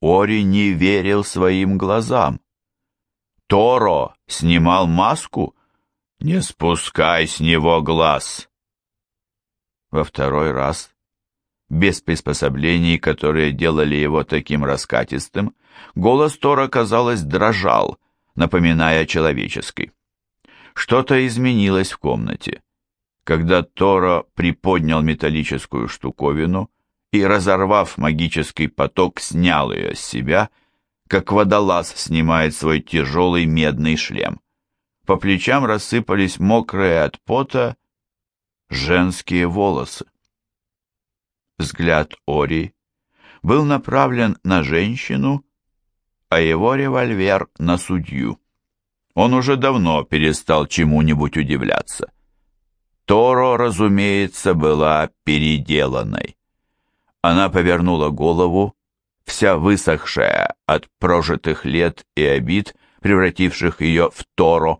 Ори не верил своим глазам. Торо снимал маску? Не спускай с него глаз. Во второй раз, без приспособлений, которые делали его таким раскатистым, голос Тора, казалось, дрожал, напоминая человеческий. Что-то изменилось в комнате. Когда Торо приподнял металлическую штуковину и, разорвав магический поток, снял ее с себя, как водолаз снимает свой тяжелый медный шлем. По плечам рассыпались мокрые от пота женские волосы. Взгляд Ори был направлен на женщину, а его револьвер на судью. Он уже давно перестал чему-нибудь удивляться. Торо, разумеется, была переделанной. Она повернула голову, вся высохшая от прожитых лет и обид, превративших ее в Торо.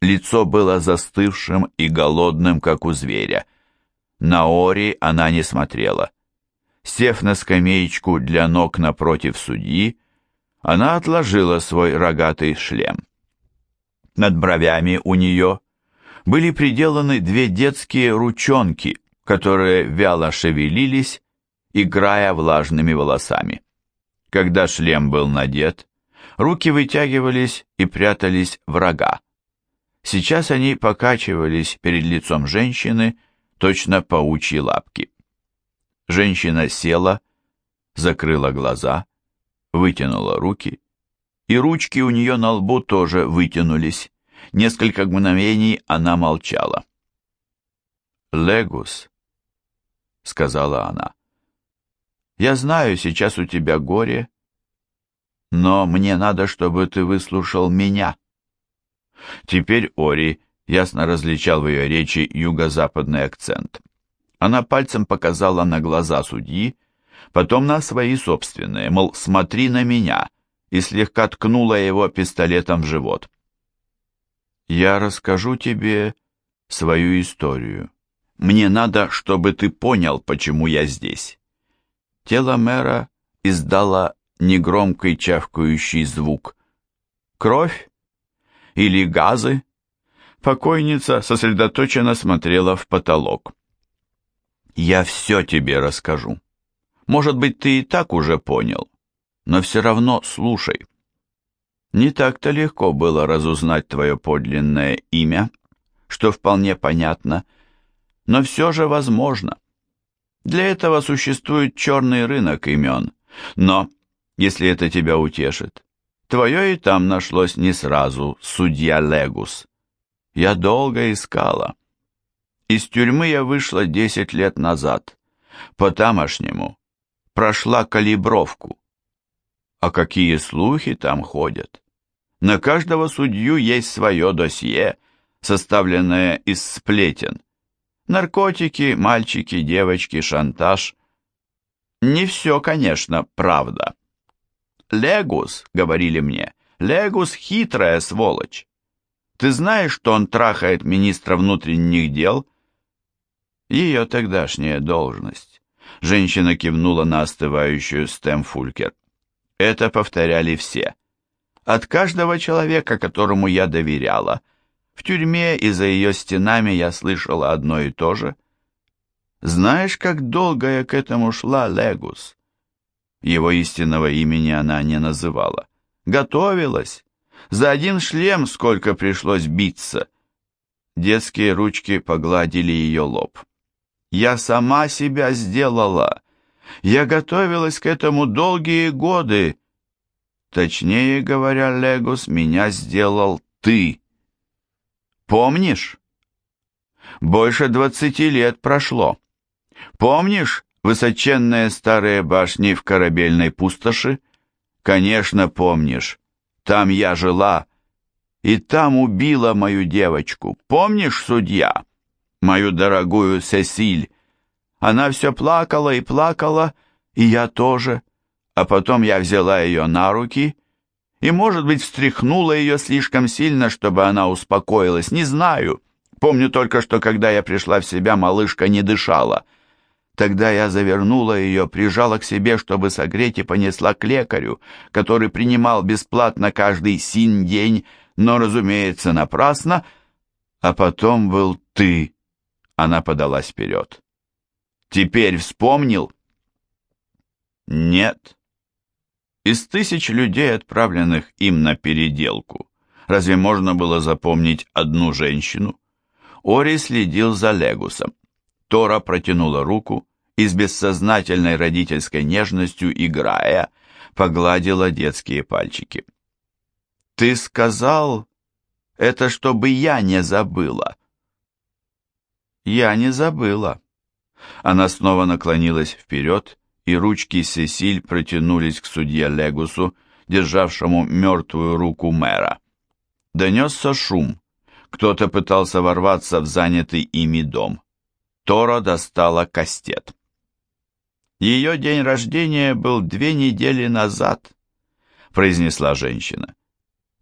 Лицо было застывшим и голодным, как у зверя. На Ори она не смотрела. Сев на скамеечку для ног напротив судьи, она отложила свой рогатый шлем. Над бровями у нее были приделаны две детские ручонки, которые вяло шевелились, играя влажными волосами. Когда шлем был надет, руки вытягивались и прятались в рога. Сейчас они покачивались перед лицом женщины, точно паучьи лапки. Женщина села, закрыла глаза, вытянула руки и ручки у нее на лбу тоже вытянулись. Несколько мгновений она молчала. «Легус», — сказала она, — «я знаю, сейчас у тебя горе, но мне надо, чтобы ты выслушал меня». Теперь Ори ясно различал в ее речи юго-западный акцент. Она пальцем показала на глаза судьи, потом на свои собственные, мол, смотри на меня, и слегка ткнула его пистолетом в живот. «Я расскажу тебе свою историю. Мне надо, чтобы ты понял, почему я здесь». Тело мэра издало негромкий чавкающий звук. «Кровь? Или газы?» Покойница сосредоточенно смотрела в потолок. «Я все тебе расскажу. Может быть, ты и так уже понял, но все равно слушай. Не так-то легко было разузнать твое подлинное имя, что вполне понятно, но все же возможно. Для этого существует черный рынок имен, но, если это тебя утешит, твое и там нашлось не сразу, судья Легус. Я долго искала. Из тюрьмы я вышла десять лет назад. По-тамошнему прошла калибровку. А какие слухи там ходят? На каждого судью есть свое досье, составленное из сплетен. Наркотики, мальчики, девочки, шантаж. Не все, конечно, правда. Легус, говорили мне, Легус хитрая сволочь. Ты знаешь, что он трахает министра внутренних дел? Ее тогдашняя должность. Женщина кивнула на остывающую Стэмфулькер. Это повторяли все. От каждого человека, которому я доверяла. В тюрьме и за ее стенами я слышала одно и то же. Знаешь, как долго я к этому шла, Легус? Его истинного имени она не называла. Готовилась. За один шлем сколько пришлось биться. Детские ручки погладили ее лоб. Я сама себя сделала. Я готовилась к этому долгие годы. Точнее говоря, Легус, меня сделал ты. Помнишь? Больше двадцати лет прошло. Помнишь высоченные старые башни в корабельной пустоши? Конечно, помнишь. Там я жила, и там убила мою девочку. Помнишь, судья? мою дорогую Сесиль. Она все плакала и плакала, и я тоже. А потом я взяла ее на руки и, может быть, встряхнула ее слишком сильно, чтобы она успокоилась, не знаю. Помню только, что когда я пришла в себя, малышка не дышала. Тогда я завернула ее, прижала к себе, чтобы согреть, и понесла к лекарю, который принимал бесплатно каждый син день, но, разумеется, напрасно. А потом был ты. Она подалась вперед. Теперь вспомнил? Нет. Из тысяч людей, отправленных им на переделку, разве можно было запомнить одну женщину? Ори следил за Легусом. Тора протянула руку и с бессознательной родительской нежностью, играя, погладила детские пальчики. «Ты сказал, это чтобы я не забыла». «Я не забыла». Она снова наклонилась вперед, и ручки Сесиль протянулись к судье Легусу, державшему мертвую руку мэра. Донесся шум. Кто-то пытался ворваться в занятый ими дом. Тора достала кастет. Ее день рождения был две недели назад, произнесла женщина.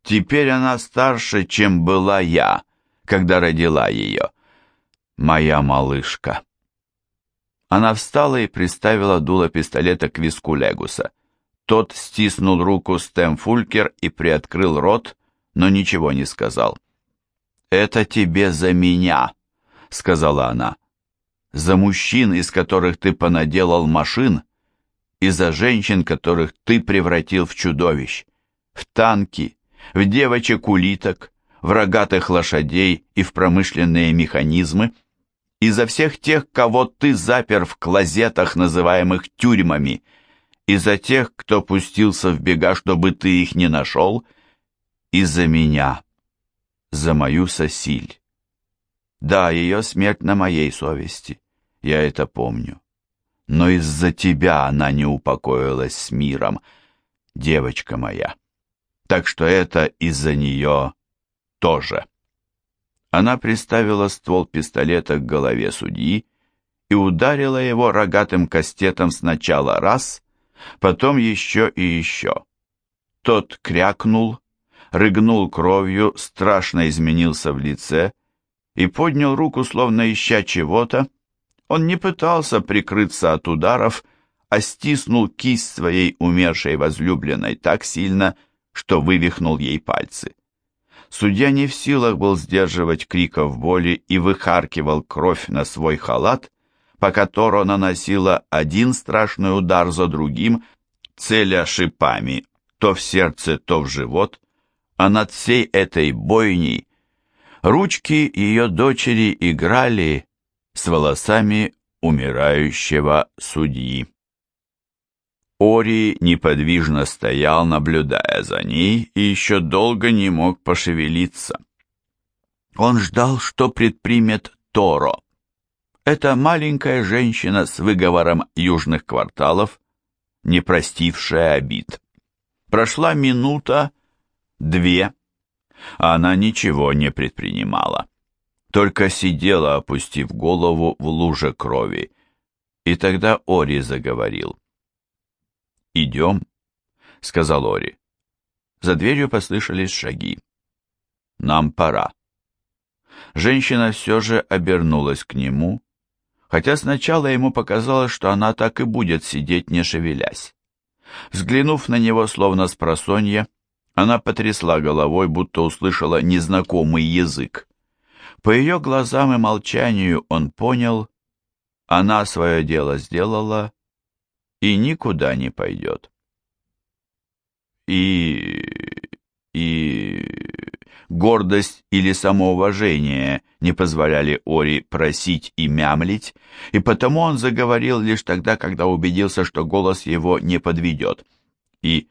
Теперь она старше, чем была я, когда родила ее. Моя малышка. Она встала и приставила дуло пистолета к виску Легуса. Тот стиснул руку Стэм Фулькер и приоткрыл рот, но ничего не сказал. «Это тебе за меня», — сказала она за мужчин, из которых ты понаделал машин, и за женщин, которых ты превратил в чудовищ, в танки, в девочек-улиток, в рогатых лошадей и в промышленные механизмы, и за всех тех, кого ты запер в клозетах, называемых тюрьмами, и за тех, кто пустился в бега, чтобы ты их не нашел, и за меня, за мою Сосиль. Да, ее смерть на моей совести я это помню. Но из-за тебя она не упокоилась с миром, девочка моя. Так что это из-за нее тоже. Она приставила ствол пистолета к голове судьи и ударила его рогатым кастетом сначала раз, потом еще и еще. Тот крякнул, рыгнул кровью, страшно изменился в лице и поднял руку, словно ища чего-то, он не пытался прикрыться от ударов, а стиснул кисть своей умершей возлюбленной так сильно, что вывихнул ей пальцы. Судья не в силах был сдерживать криков боли и выхаркивал кровь на свой халат, пока Торо наносила один страшный удар за другим, целя шипами то в сердце, то в живот, а над всей этой бойней ручки ее дочери играли, с волосами умирающего судьи. Ори неподвижно стоял, наблюдая за ней, и еще долго не мог пошевелиться. Он ждал, что предпримет Торо. Эта маленькая женщина с выговором южных кварталов, не простившая обид. Прошла минута, две, а она ничего не предпринимала только сидела, опустив голову в луже крови. И тогда Ори заговорил. «Идем», — сказал Ори. За дверью послышались шаги. «Нам пора». Женщина все же обернулась к нему, хотя сначала ему показалось, что она так и будет сидеть, не шевелясь. Взглянув на него, словно с просонья, она потрясла головой, будто услышала незнакомый язык. По ее глазам и молчанию он понял, она свое дело сделала и никуда не пойдет. И... и... гордость или самоуважение не позволяли Ори просить и мямлить, и потому он заговорил лишь тогда, когда убедился, что голос его не подведет. И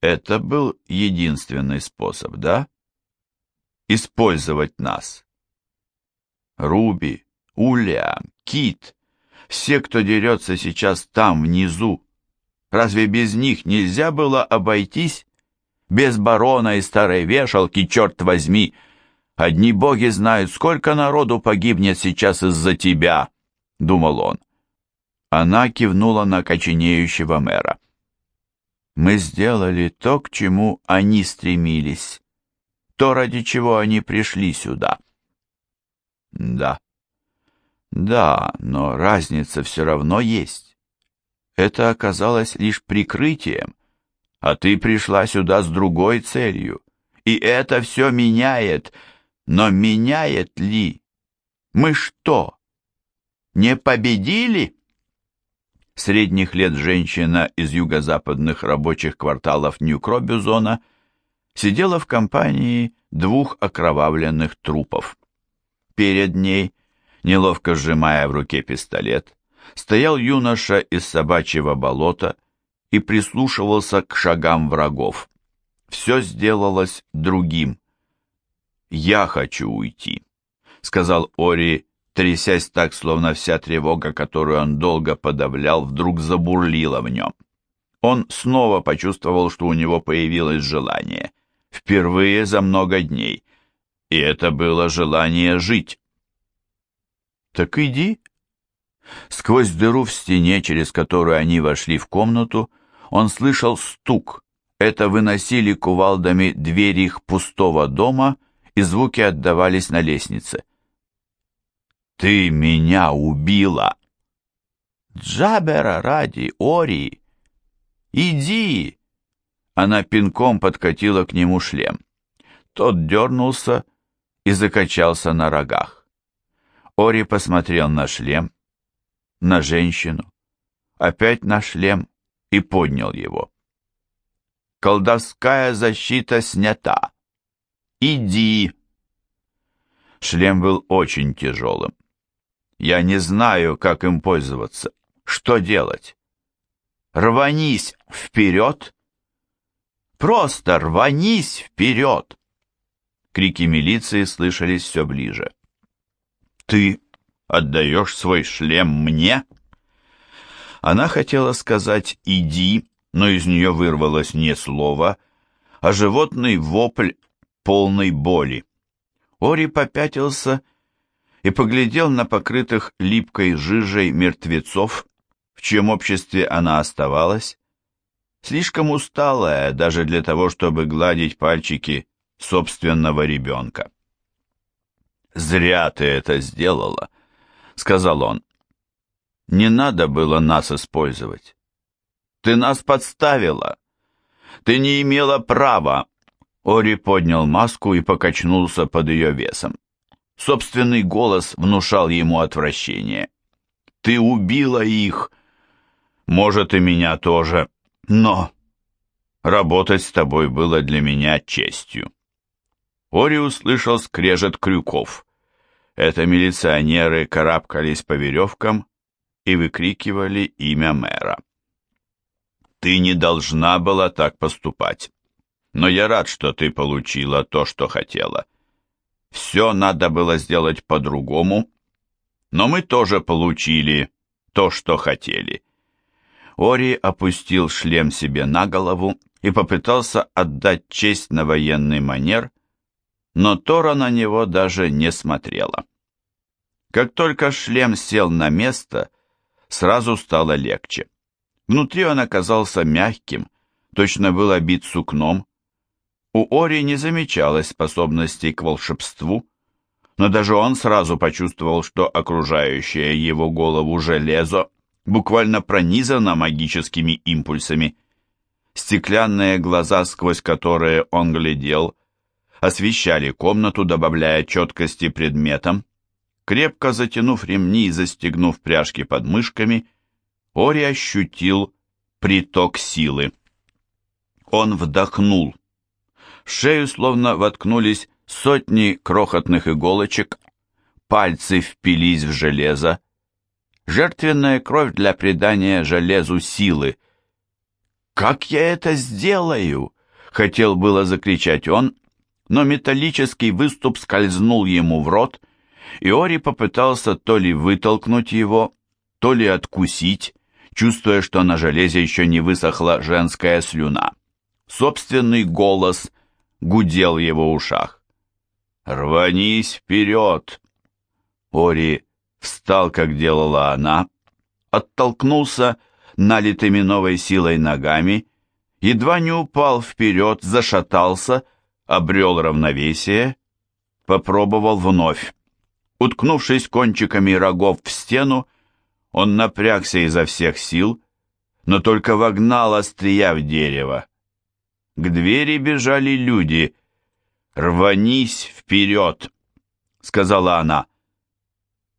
это был единственный способ, да? Использовать нас. Руби, Уля, Кит, все, кто дерется сейчас там, внизу. Разве без них нельзя было обойтись? Без барона и старой вешалки, черт возьми! Одни боги знают, сколько народу погибнет сейчас из-за тебя, — думал он. Она кивнула на коченеющего мэра. Мы сделали то, к чему они стремились, то, ради чего они пришли сюда. Да. Да, но разница все равно есть. Это оказалось лишь прикрытием, а ты пришла сюда с другой целью. И это все меняет. Но меняет ли? Мы что, не победили? Средних лет женщина из юго-западных рабочих кварталов Нью-Кробюзона сидела в компании двух окровавленных трупов. Перед ней, неловко сжимая в руке пистолет, стоял юноша из собачьего болота и прислушивался к шагам врагов. Все сделалось другим. «Я хочу уйти», — сказал Ори, трясясь так, словно вся тревога, которую он долго подавлял, вдруг забурлила в нем. Он снова почувствовал, что у него появилось желание. Впервые за много дней. И это было желание жить. «Так иди». Сквозь дыру в стене, через которую они вошли в комнату, он слышал стук. Это выносили кувалдами двери их пустого дома, и звуки отдавались на лестнице. «Ты меня убила!» «Джабера ради, Ори! Иди!» Она пинком подкатила к нему шлем. Тот дернулся и закачался на рогах. Ори посмотрел на шлем, на женщину, опять на шлем и поднял его. «Колдовская защита снята! Иди!» Шлем был очень тяжелым. Я не знаю, как им пользоваться. Что делать? Рванись вперед! Просто рванись вперед! Крики милиции слышались все ближе. «Ты отдаешь свой шлем мне?» Она хотела сказать «иди», но из нее вырвалось не слово, а животный вопль полной боли. Ори попятился и поглядел на покрытых липкой жижей мертвецов, в чьем обществе она оставалась, слишком усталая даже для того, чтобы гладить пальчики собственного ребенка. «Зря ты это сделала», — сказал он. «Не надо было нас использовать. Ты нас подставила. Ты не имела права». Ори поднял маску и покачнулся под ее весом. Собственный голос внушал ему отвращение. «Ты убила их! Может, и меня тоже, но...» «Работать с тобой было для меня честью». Ори услышал скрежет крюков. Это милиционеры карабкались по веревкам и выкрикивали имя мэра. «Ты не должна была так поступать, но я рад, что ты получила то, что хотела. Все надо было сделать по-другому, но мы тоже получили то, что хотели. Ори опустил шлем себе на голову и попытался отдать честь на военный манер, но Тора на него даже не смотрела. Как только шлем сел на место, сразу стало легче. Внутри он оказался мягким, точно был обит сукном, у Ори не замечалось способностей к волшебству, но даже он сразу почувствовал, что окружающее его голову железо буквально пронизано магическими импульсами. Стеклянные глаза, сквозь которые он глядел, освещали комнату, добавляя четкости предметам. Крепко затянув ремни и застегнув пряжки под мышками, Ори ощутил приток силы. Он вдохнул в шею словно воткнулись сотни крохотных иголочек, пальцы впились в железо. Жертвенная кровь для придания железу силы. «Как я это сделаю?» — хотел было закричать он, но металлический выступ скользнул ему в рот, и Ори попытался то ли вытолкнуть его, то ли откусить, чувствуя, что на железе еще не высохла женская слюна. Собственный голос гудел его ушах. «Рванись вперед!» Ори встал, как делала она, оттолкнулся налитыми новой силой ногами, едва не упал вперед, зашатался, обрел равновесие, попробовал вновь. Уткнувшись кончиками рогов в стену, он напрягся изо всех сил, но только вогнал острия в дерево. К двери бежали люди. «Рванись вперед!» — сказала она.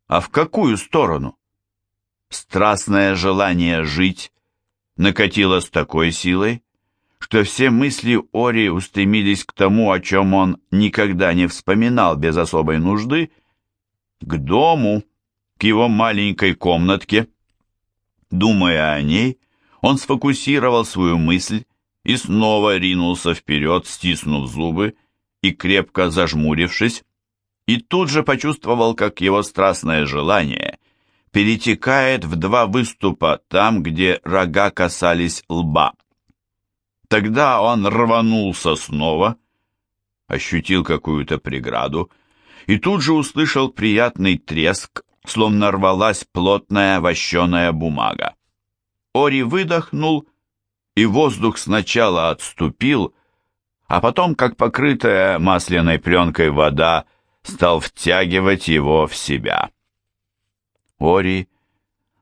«А в какую сторону?» Страстное желание жить накатило с такой силой, что все мысли Ори устремились к тому, о чем он никогда не вспоминал без особой нужды, к дому, к его маленькой комнатке. Думая о ней, он сфокусировал свою мысль и снова ринулся вперед, стиснув зубы и крепко зажмурившись, и тут же почувствовал, как его страстное желание перетекает в два выступа там, где рога касались лба. Тогда он рванулся снова, ощутил какую-то преграду и тут же услышал приятный треск, словно рвалась плотная вощеная бумага. Ори выдохнул, и воздух сначала отступил, а потом, как покрытая масляной пленкой вода, стал втягивать его в себя. Ори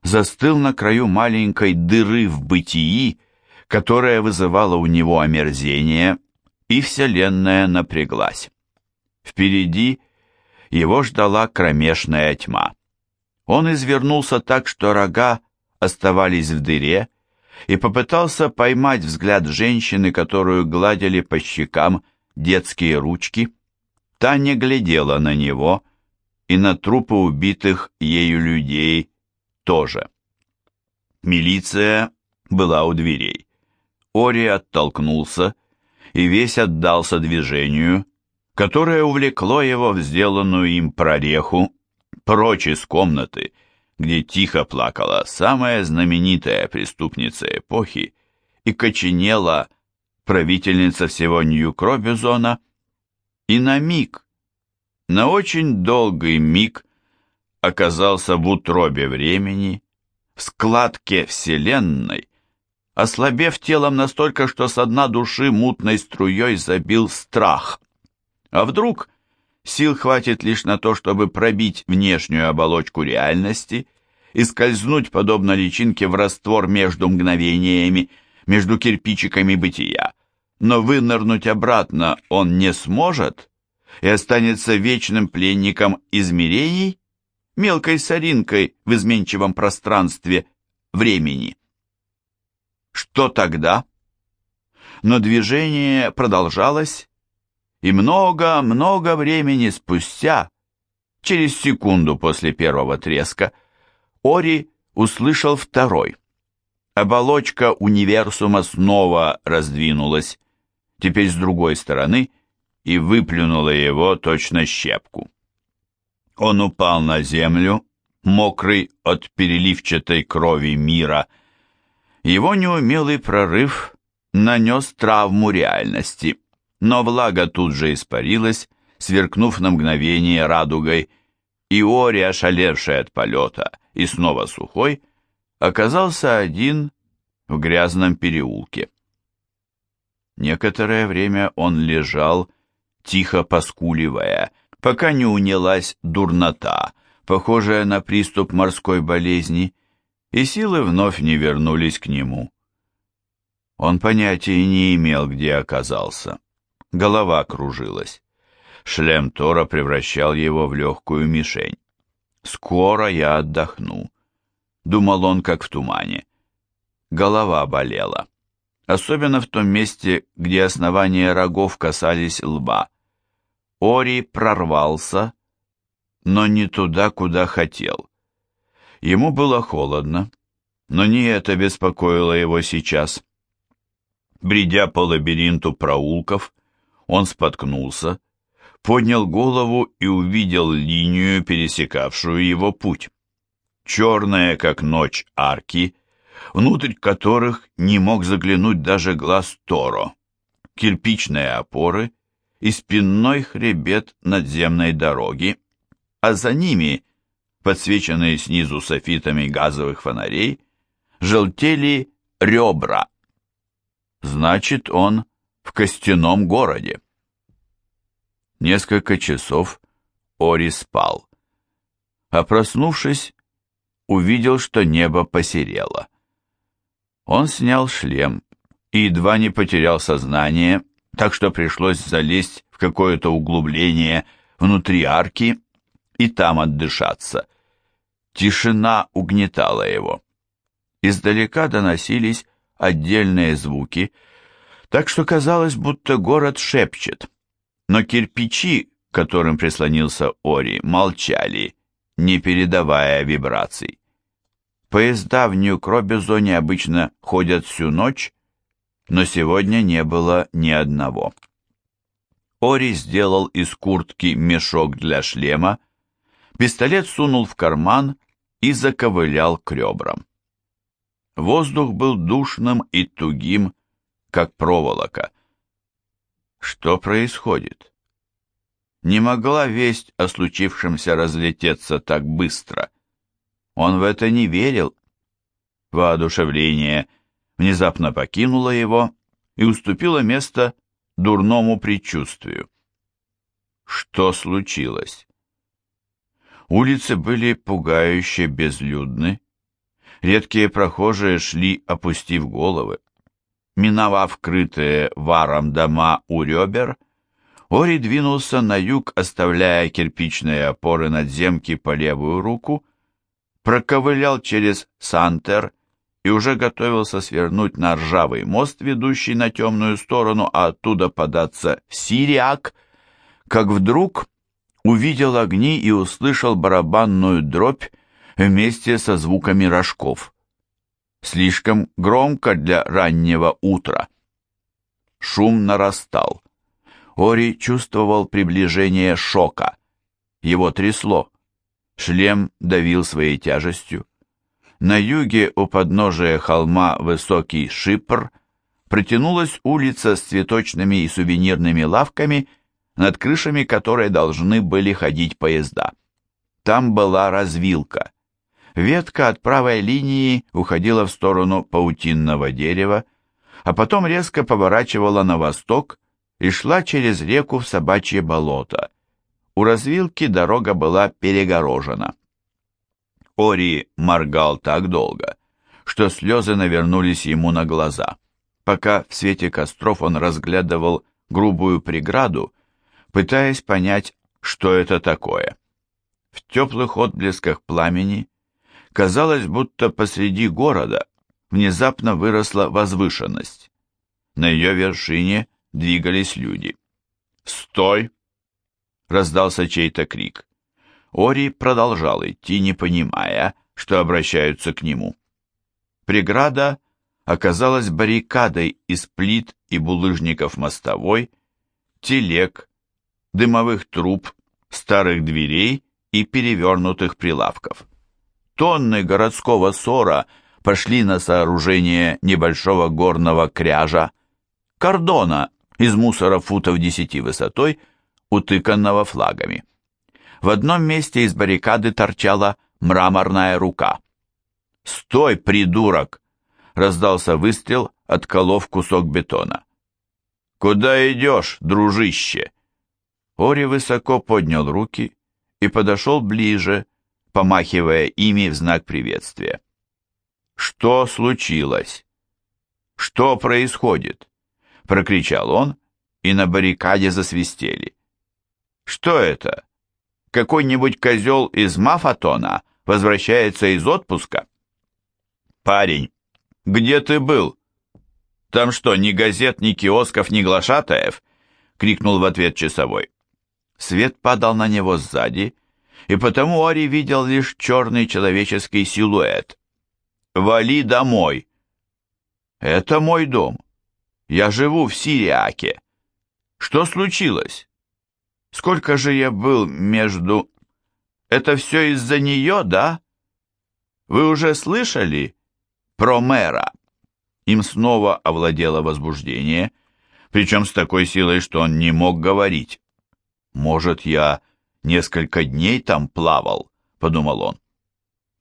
застыл на краю маленькой дыры в бытии, которая вызывала у него омерзение, и вселенная напряглась. Впереди его ждала кромешная тьма. Он извернулся так, что рога оставались в дыре, и попытался поймать взгляд женщины, которую гладили по щекам детские ручки. Та не глядела на него, и на трупы убитых ею людей тоже. Милиция была у дверей. Ори оттолкнулся и весь отдался движению, которое увлекло его в сделанную им прореху, прочь из комнаты, где тихо плакала самая знаменитая преступница эпохи и коченела правительница всего Нью-Кробизона, и на миг, на очень долгий миг оказался в утробе времени, в складке вселенной, ослабев телом настолько, что со дна души мутной струей забил страх. А вдруг сил хватит лишь на то, чтобы пробить внешнюю оболочку реальности и скользнуть, подобно личинке, в раствор между мгновениями, между кирпичиками бытия. Но вынырнуть обратно он не сможет и останется вечным пленником измерений, мелкой соринкой в изменчивом пространстве времени. Что тогда? Но движение продолжалось, и много-много времени спустя, через секунду после первого треска, Ори услышал второй. Оболочка универсума снова раздвинулась, теперь с другой стороны, и выплюнула его точно щепку. Он упал на землю, мокрый от переливчатой крови мира, его неумелый прорыв нанес травму реальности, но влага тут же испарилась, сверкнув на мгновение радугой, и Ори, ошалевший от полета и снова сухой, оказался один в грязном переулке. Некоторое время он лежал, тихо поскуливая, пока не унялась дурнота, похожая на приступ морской болезни, и силы вновь не вернулись к нему. Он понятия не имел, где оказался. Голова кружилась. Шлем Тора превращал его в легкую мишень. «Скоро я отдохну», — думал он, как в тумане. Голова болела, особенно в том месте, где основания рогов касались лба. Ори прорвался, но не туда, куда хотел. Ему было холодно, но не это беспокоило его сейчас. Бредя по лабиринту проулков, он споткнулся, поднял голову и увидел линию, пересекавшую его путь. Черные, как ночь, арки, внутрь которых не мог заглянуть даже глаз Торо, кирпичные опоры и спинной хребет надземной дороги, а за ними подсвеченные снизу софитами газовых фонарей, желтели ребра. Значит, он в костяном городе. Несколько часов Ори спал, а проснувшись, увидел, что небо посерело. Он снял шлем и едва не потерял сознание, так что пришлось залезть в какое-то углубление внутри арки и там отдышаться. Тишина угнетала его. Издалека доносились отдельные звуки, так что казалось, будто город шепчет. Но кирпичи, которым прислонился Ори, молчали, не передавая вибраций. Поезда в Нью-Кробизоне обычно ходят всю ночь, но сегодня не было ни одного. Ори сделал из куртки мешок для шлема, пистолет сунул в карман и заковылял к ребрам. Воздух был душным и тугим, как проволока. Что происходит? Не могла весть о случившемся разлететься так быстро. Он в это не верил. Воодушевление внезапно покинуло его и уступило место дурному предчувствию. Что случилось? Улицы были пугающе безлюдны. Редкие прохожие шли, опустив головы. Миновав крытые варом дома у ребер, Ори двинулся на юг, оставляя кирпичные опоры надземки по левую руку, проковылял через Сантер и уже готовился свернуть на ржавый мост, ведущий на темную сторону, а оттуда податься в Сириак, как вдруг увидел огни и услышал барабанную дробь вместе со звуками рожков. Слишком громко для раннего утра. Шум нарастал. Ори чувствовал приближение шока. Его трясло. Шлем давил своей тяжестью. На юге у подножия холма высокий шипр протянулась улица с цветочными и сувенирными лавками над крышами которой должны были ходить поезда. Там была развилка. Ветка от правой линии уходила в сторону паутинного дерева, а потом резко поворачивала на восток и шла через реку в собачье болото. У развилки дорога была перегорожена. Ори моргал так долго, что слезы навернулись ему на глаза, пока в свете костров он разглядывал грубую преграду, пытаясь понять, что это такое. В теплых отблесках пламени казалось, будто посреди города внезапно выросла возвышенность. На ее вершине двигались люди. «Стой!» — раздался чей-то крик. Ори продолжал идти, не понимая, что обращаются к нему. Преграда оказалась баррикадой из плит и булыжников мостовой, телег, дымовых труб, старых дверей и перевернутых прилавков. Тонны городского ссора пошли на сооружение небольшого горного кряжа, кордона из мусора футов десяти высотой, утыканного флагами. В одном месте из баррикады торчала мраморная рука. «Стой, придурок!» — раздался выстрел, отколов кусок бетона. «Куда идешь, дружище?» Ори высоко поднял руки и подошел ближе, помахивая ими в знак приветствия. «Что случилось? Что происходит?» — прокричал он, и на баррикаде засвистели. «Что это? Какой-нибудь козел из Мафатона возвращается из отпуска?» «Парень, где ты был? Там что, ни газет, ни киосков, ни глашатаев?» — крикнул в ответ часовой. Свет падал на него сзади, и потому Ори видел лишь черный человеческий силуэт. «Вали домой!» «Это мой дом. Я живу в Сириаке. Что случилось? Сколько же я был между... Это все из-за нее, да? Вы уже слышали про мэра?» Им снова овладело возбуждение, причем с такой силой, что он не мог говорить. «Может, я несколько дней там плавал?» — подумал он.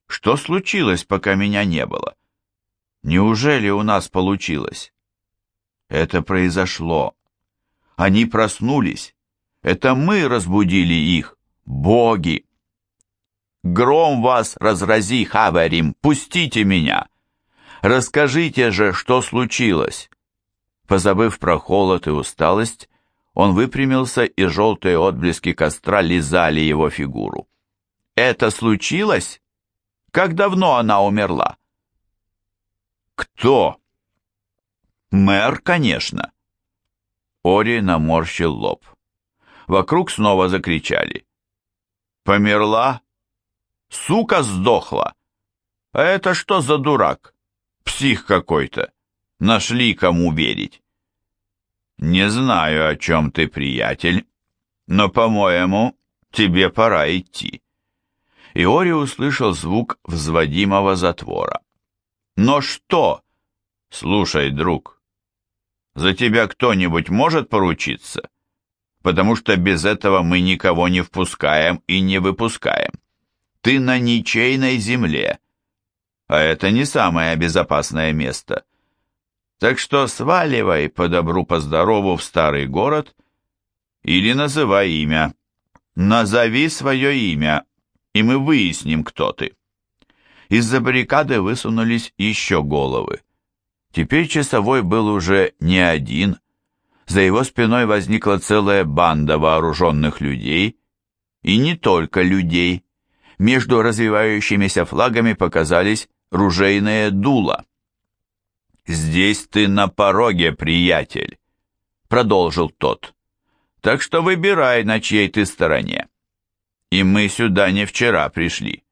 «Что случилось, пока меня не было? Неужели у нас получилось?» «Это произошло. Они проснулись. Это мы разбудили их, боги!» Гром вас разрази, Хаверим, пустите меня! Расскажите же, что случилось!» Позабыв про холод и усталость, он выпрямился, и желтые отблески костра лизали его фигуру. «Это случилось? Как давно она умерла?» «Кто?» «Мэр, конечно». Ори наморщил лоб. Вокруг снова закричали. «Померла? Сука сдохла! А это что за дурак? Псих какой-то! Нашли кому верить!» «Не знаю, о чем ты, приятель, но, по-моему, тебе пора идти». Иори услышал звук взводимого затвора. «Но что?» «Слушай, друг, за тебя кто-нибудь может поручиться? Потому что без этого мы никого не впускаем и не выпускаем. Ты на ничейной земле, а это не самое безопасное место. Так что сваливай по добру, по здорову в старый город или называй имя. Назови свое имя, и мы выясним, кто ты. Из-за баррикады высунулись еще головы. Теперь часовой был уже не один. За его спиной возникла целая банда вооруженных людей, и не только людей. Между развивающимися флагами показались ружейные дула. «Здесь ты на пороге, приятель», — продолжил тот. «Так что выбирай, на чьей ты стороне. И мы сюда не вчера пришли.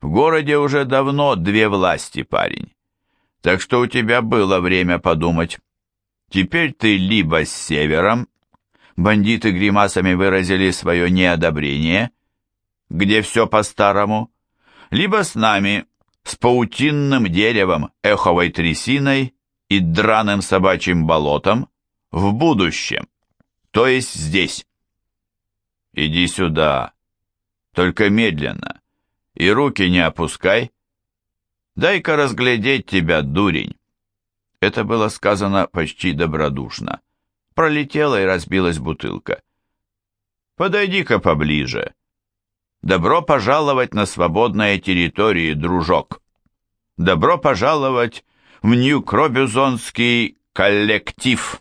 В городе уже давно две власти, парень. Так что у тебя было время подумать. Теперь ты либо с севером, бандиты гримасами выразили свое неодобрение, где все по-старому, либо с нами, с паутинным деревом, эховой трясиной и драным собачьим болотом в будущем, то есть здесь. Иди сюда, только медленно, и руки не опускай. Дай-ка разглядеть тебя, дурень. Это было сказано почти добродушно. Пролетела и разбилась бутылка. Подойди-ка поближе. Добро пожаловать на свободные территории, дружок. Добро пожаловать в Нью-Кробюзонский коллектив.